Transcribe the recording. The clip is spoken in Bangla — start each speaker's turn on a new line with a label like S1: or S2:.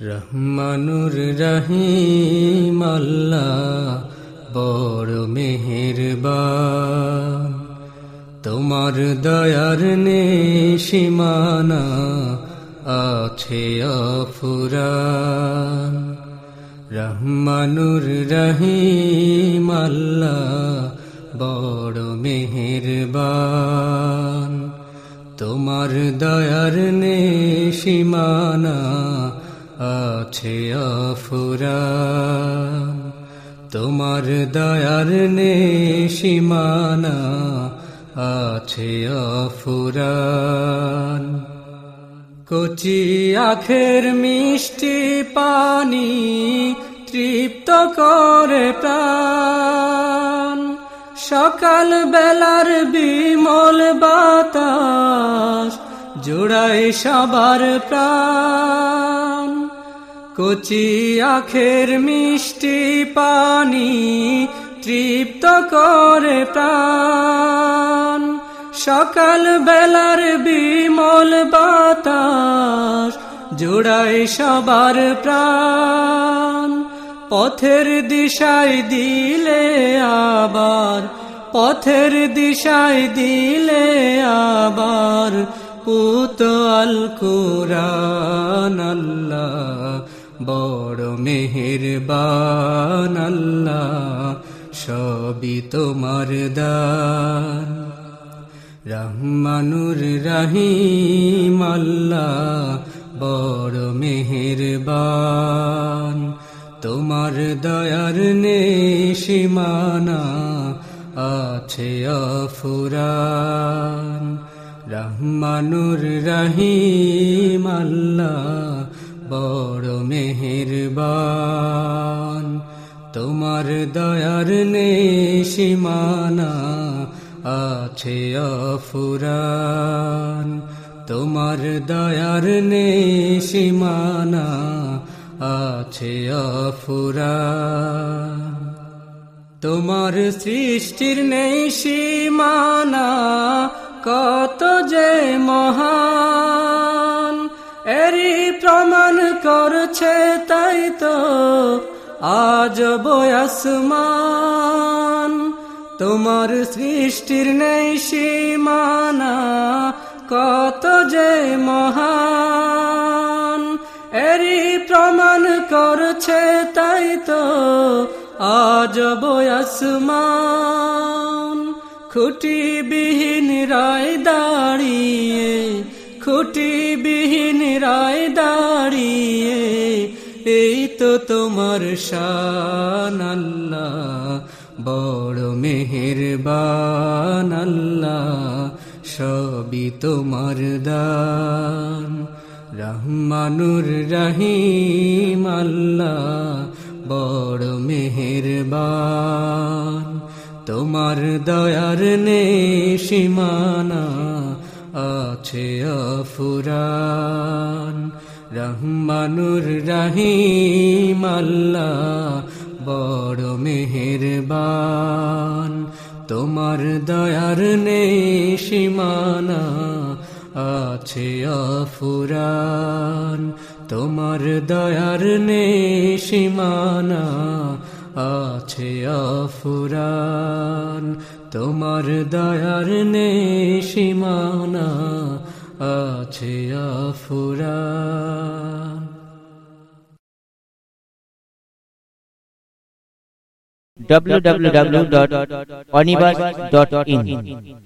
S1: রহমানুর রহিম আল্লাহ, বড় মেহেরবান। তোমার দয়ার নে সীমানা আছে অফুরান। রহমানুর রহিম আল্লাহ, বড় মেহেরবান। তোমার দয়ার নে সীমানা আছে অফুরান তোমার দয়ার নে সীমানা আছে অফুরান কচি আখের মিষ্টি পানি তৃপ্ত করে প্রাণ। সকাল বেলার বিমল বাতাস জোড়াই সবার প্রাণ। কচি আখের মিষ্টি পানি তৃপ্ত করে প্রাণ। সকাল বেলার বিমল বাতাস জোড়াই সবার প্রাণ। পথের দিশায় দিলে আবার, পথের দিশায় দিলে আবার পুত আল আল্লাহ বড় মেহেরবান আল্লাহ, সবই তোমার দান। রহমানুর রহিম আল্লাহ, বড় মেহেরবান। তোমার দয়ার নে সীমানা আছে অফুরান। রহমানুর রহিম আল্লাহ, বড় তোমার দয়ার নে সীমানা আছে অফুরান। তোমার দয়ার নে সীমানা আছে অফুরান। তোমার সৃষ্টির নেই সীমানা কত যে মহান। এরি প্রমাণ করছে তাই তো আজ বয়াসমান, তোমার সৃষ্টির নেই সীমানা, কত যে মহান। এরি প্রমাণ করছে তাই তো আজ বয়াসমান। খুটি বিহীন রায় দাঁড়িয়ে খুটি বিহীন রায় দাঁড়িয়ে এই তো তোমার শান আল্লাহ, বড় মেহেরবান আল্লাহ, সবই তোমার দান। রহমানুর রহিম আল্লাহ, বড় মেহেরবান। তোমার দয়ার নে সীমানা আছে অফুরান। রহমানুর রহিম আল্লাহ, বড় মেহেরবান। তোমার দয়ার নে সীমানা আছে অফুরান। তোমার দয়ার নে সীমানা আছে অফুরান। তোমার দয়ার নে সীমানা আছে অফুরান
S2: www.onibus.in